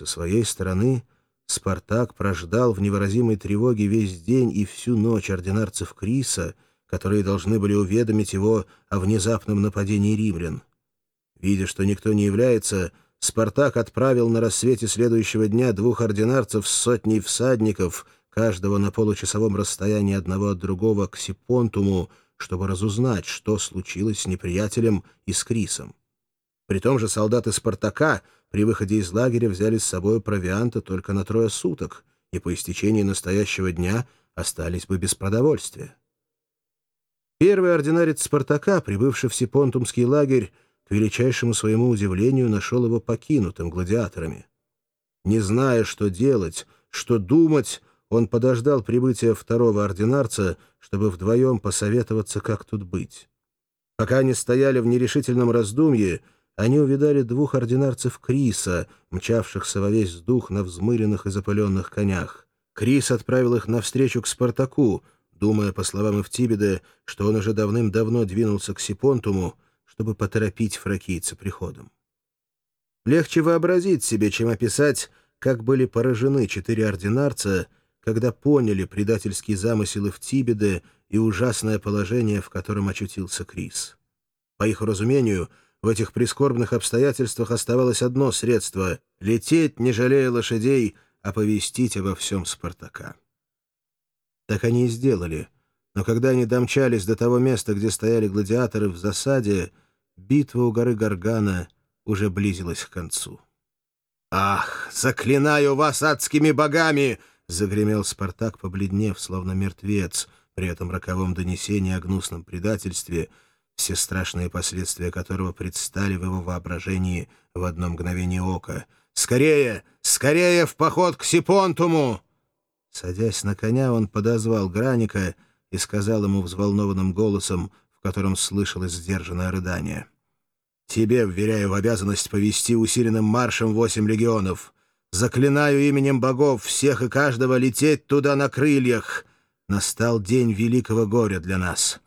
Со своей стороны Спартак прождал в невыразимой тревоге весь день и всю ночь ординарцев Криса, которые должны были уведомить его о внезапном нападении римлян. Видя, что никто не является, Спартак отправил на рассвете следующего дня двух ординарцев с сотней всадников, каждого на получасовом расстоянии одного от другого, к Сипонтуму, чтобы разузнать, что случилось с неприятелем и с Крисом. При том же солдаты Спартака при выходе из лагеря взяли с собой провианта только на трое суток, и по истечении настоящего дня остались бы без продовольствия. Первый ординарец Спартака, прибывший в Сипонтумский лагерь, к величайшему своему удивлению нашел его покинутым гладиаторами. Не зная, что делать, что думать, он подождал прибытия второго ординарца, чтобы вдвоем посоветоваться, как тут быть. Пока они стояли в нерешительном раздумье, они увидали двух ординарцев Криса, мчавшихся во весь дух на взмыленных и запыленных конях. Крис отправил их навстречу к Спартаку, думая, по словам Эвтибеда, что он уже давным-давно двинулся к Сипонтуму, чтобы поторопить фракийца приходом. Легче вообразить себе, чем описать, как были поражены четыре ординарца, когда поняли предательский замысел Эвтибеда и ужасное положение, в котором очутился Крис. По их разумению, в этих прискорбных обстоятельствах оставалось одно средство — лететь, не жалея лошадей, оповестить обо всем Спартака. Так они и сделали. Но когда они домчались до того места, где стояли гладиаторы в засаде, битва у горы Гаргана уже близилась к концу. «Ах, заклинаю вас адскими богами!» — загремел Спартак, побледнев, словно мертвец, при этом роковом донесении о гнусном предательстве — все страшные последствия которого предстали в его воображении в одно мгновение ока. «Скорее! Скорее в поход к Сипонтуму!» Садясь на коня, он подозвал Граника и сказал ему взволнованным голосом, в котором слышалось сдержанное рыдание. «Тебе вверяю в обязанность повести усиленным маршем восемь легионов. Заклинаю именем богов всех и каждого лететь туда на крыльях. Настал день великого горя для нас».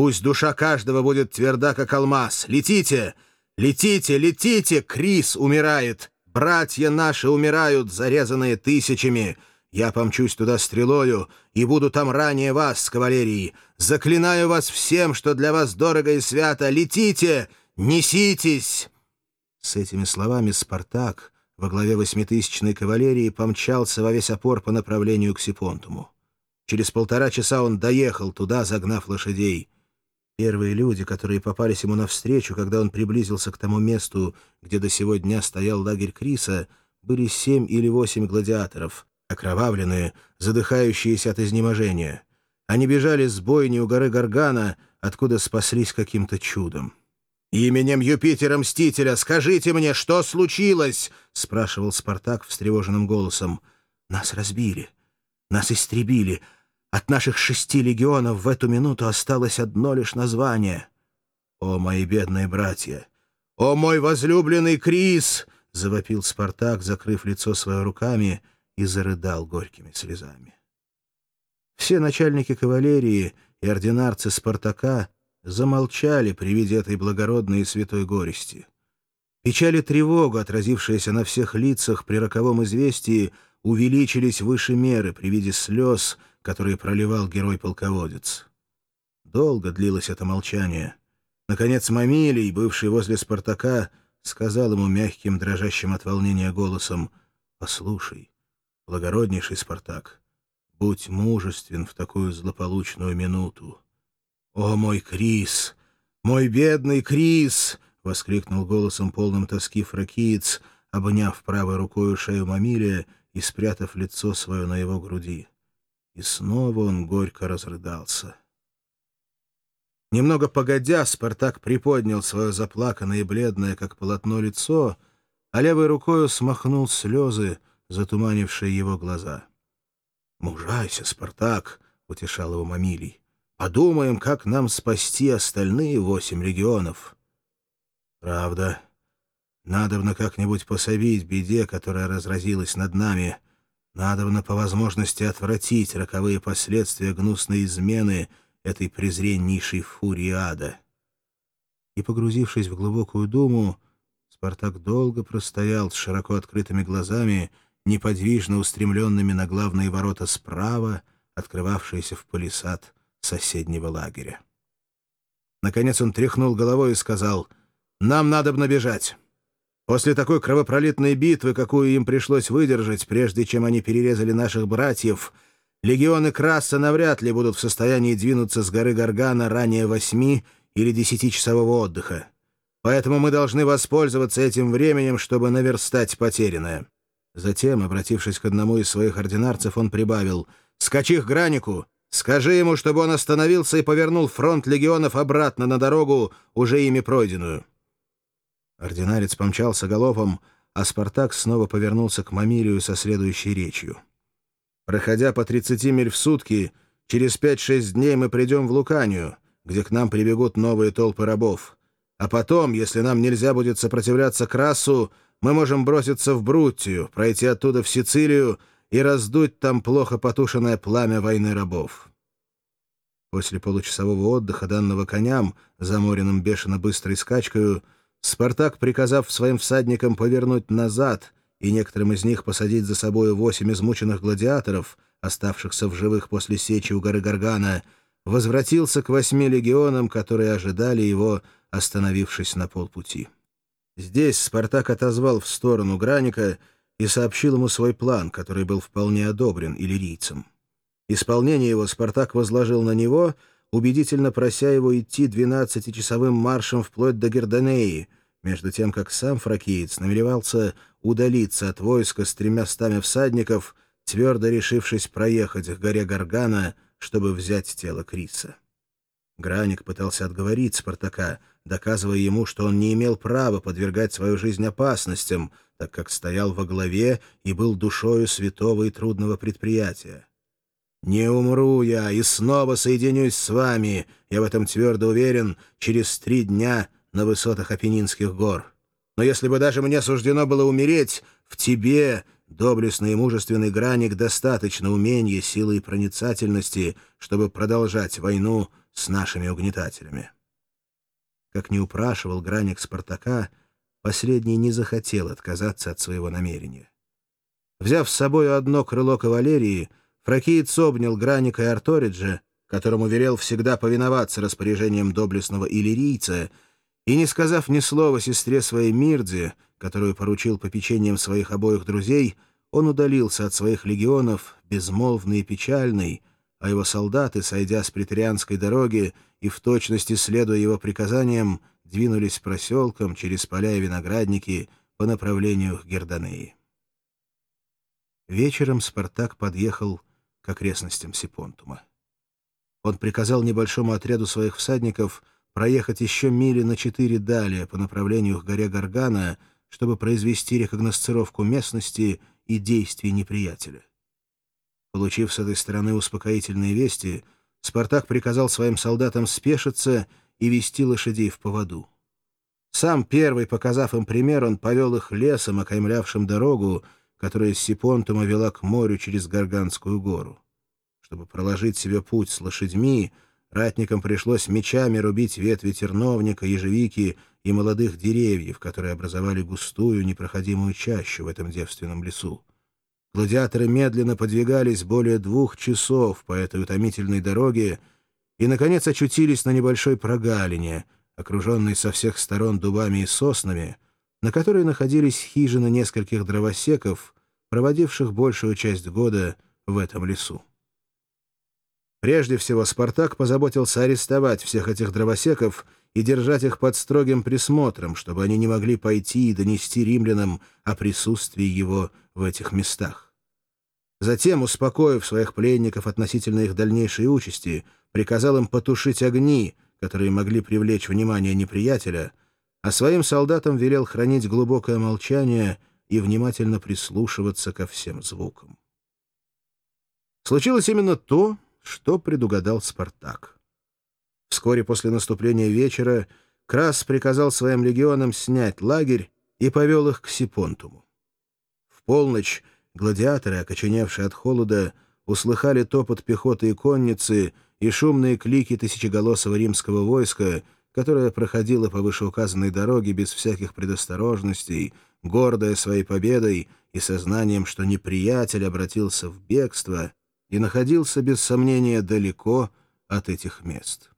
Пусть душа каждого будет тверда, как алмаз. Летите! Летите, летите! Крис умирает! Братья наши умирают, зарезанные тысячами!» Я помчусь туда стрелою и буду там ранее вас, кавалерии. Заклинаю вас всем, что для вас дорого и свято. Летите! Неситесь!» С этими словами Спартак во главе восьмитысячной кавалерии помчался во весь опор по направлению к Сипонтуму. Через полтора часа он доехал туда, загнав лошадей. Первые люди, которые попались ему навстречу, когда он приблизился к тому месту, где до сего дня стоял лагерь Криса, были семь или восемь гладиаторов, окровавленные, задыхающиеся от изнеможения. Они бежали с бойни у горы Гаргана, откуда спаслись каким-то чудом. «Именем Юпитера-мстителя скажите мне, что случилось?» — спрашивал Спартак встревоженным голосом. «Нас разбили, нас истребили». От наших шести легионов в эту минуту осталось одно лишь название. «О, мои бедные братья! О, мой возлюбленный Крис!» — завопил Спартак, закрыв лицо свое руками, и зарыдал горькими слезами. Все начальники кавалерии и ординарцы Спартака замолчали при виде этой благородной и святой горести. Печаль и тревога, отразившиеся на всех лицах при роковом известии, увеличились выше меры при виде слез — которые проливал герой-полководец. Долго длилось это молчание. Наконец Мамилий, бывший возле Спартака, сказал ему мягким, дрожащим от волнения голосом, «Послушай, благороднейший Спартак, будь мужествен в такую злополучную минуту». «О, мой Крис! Мой бедный Крис!» — воскликнул голосом полным тоски фракиец, обняв правой рукой шею Мамилия и спрятав лицо свое на его груди. И снова он горько разрыдался. Немного погодя, Спартак приподнял свое заплаканное и бледное, как полотно, лицо, а левой рукою смахнул слезы, затуманившие его глаза. «Мужайся, Спартак!» — утешал его Мамилий. «Подумаем, как нам спасти остальные восемь регионов». «Правда, надобно как-нибудь пособить беде, которая разразилась над нами», Надобно по возможности отвратить роковые последствия гнусной измены этой презреннейшей фурии ада. И, погрузившись в глубокую думу, Спартак долго простоял с широко открытыми глазами, неподвижно устремленными на главные ворота справа, открывавшиеся в палисад соседнего лагеря. Наконец он тряхнул головой и сказал, «Нам надо набежать. После такой кровопролитной битвы, какую им пришлось выдержать, прежде чем они перерезали наших братьев, легионы Краса навряд ли будут в состоянии двинуться с горы Гаргана ранее восьми или десятичасового отдыха. Поэтому мы должны воспользоваться этим временем, чтобы наверстать потерянное». Затем, обратившись к одному из своих ординарцев, он прибавил «Скачи к Гранику! Скажи ему, чтобы он остановился и повернул фронт легионов обратно на дорогу, уже ими пройденную». Ординарец помчался галопом, а Спартак снова повернулся к Мамилию со следующей речью. «Проходя по 30 миль в сутки, через 5-6 дней мы придем в Луканию, где к нам прибегут новые толпы рабов. А потом, если нам нельзя будет сопротивляться Красу, мы можем броситься в Бруттию, пройти оттуда в Сицилию и раздуть там плохо потушенное пламя войны рабов. После получасового отдыха, данного коням, заморенным бешено быстрой скачкою, Спартак, приказав своим всадникам повернуть назад и некоторым из них посадить за собою восемь измученных гладиаторов, оставшихся в живых после сечи у горы Гаргана, возвратился к восьми легионам, которые ожидали его остановившись на полпути. Здесь Спартак отозвал в сторону Граника и сообщил ему свой план, который был вполне одобрен иллирийцам. Исполнение его Спартак возложил на него, убедительно прося его идти двенадцатичасовым маршем вплоть до Гердонеи, между тем как сам фракиец намеревался удалиться от войска с тремястами всадников, твердо решившись проехать к горе Гаргана, чтобы взять тело Криса. Граник пытался отговорить Спартака, доказывая ему, что он не имел права подвергать свою жизнь опасностям, так как стоял во главе и был душою святого и трудного предприятия. «Не умру я и снова соединюсь с вами, я в этом твердо уверен, через три дня на высотах Апеннинских гор. Но если бы даже мне суждено было умереть, в тебе, доблестный и мужественный граник, достаточно умения, силы и проницательности, чтобы продолжать войну с нашими угнетателями». Как не упрашивал граник Спартака, последний не захотел отказаться от своего намерения. Взяв с собой одно крыло кавалерии, фракиец обнял граника и Арториджа, которому велел всегда повиноваться распоряжениям доблестного иллирийца, и, не сказав ни слова сестре своей Мирдзе, которую поручил попечением своих обоих друзей, он удалился от своих легионов, безмолвный и печальный, а его солдаты, сойдя с претерианской дороги и в точности следуя его приказаниям, двинулись проселком через поля и виноградники по направлению к Гердонеи. Вечером Спартак подъехал к окрестностям Сипонтума. Он приказал небольшому отряду своих всадников проехать еще мили на четыре далее по направлению к горе Гаргана, чтобы произвести рекогносцировку местности и действий неприятеля. Получив с этой стороны успокоительные вести, Спартак приказал своим солдатам спешиться и вести лошадей в поводу. Сам первый, показав им пример, он повел их лесом, окаймлявшим дорогу, которая с Сипонтума вела к морю через Гарганскую гору. Чтобы проложить себе путь с лошадьми, ратникам пришлось мечами рубить ветви терновника, ежевики и молодых деревьев, которые образовали густую непроходимую чащу в этом девственном лесу. Гладиаторы медленно подвигались более двух часов по этой утомительной дороге и, наконец, очутились на небольшой прогалине, окруженной со всех сторон дубами и соснами, на которой находились хижины нескольких дровосеков, проводивших большую часть года в этом лесу. Прежде всего Спартак позаботился арестовать всех этих дровосеков и держать их под строгим присмотром, чтобы они не могли пойти и донести римлянам о присутствии его в этих местах. Затем, успокоив своих пленников относительно их дальнейшей участи, приказал им потушить огни, которые могли привлечь внимание неприятеля, а своим солдатам велел хранить глубокое молчание и внимательно прислушиваться ко всем звукам. Случилось именно то, что предугадал Спартак. Вскоре после наступления вечера Крас приказал своим легионам снять лагерь и повел их к Сипонтуму. В полночь гладиаторы, окоченевшие от холода, услыхали топот пехоты и конницы и шумные клики тысячеголосого римского войска, которая проходила по вышеуказанной дороге без всяких предосторожностей, гордая своей победой и сознанием, что неприятель обратился в бегство и находился, без сомнения, далеко от этих мест.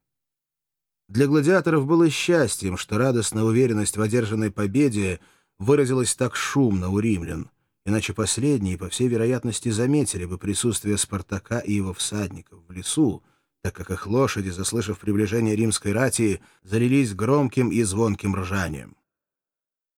Для гладиаторов было счастьем, что радостная уверенность в одержанной победе выразилась так шумно у римлян, иначе последние, по всей вероятности, заметили бы присутствие Спартака и его всадников в лесу, так как их лошади, заслышав приближение римской рати, залились громким и звонким ржанием.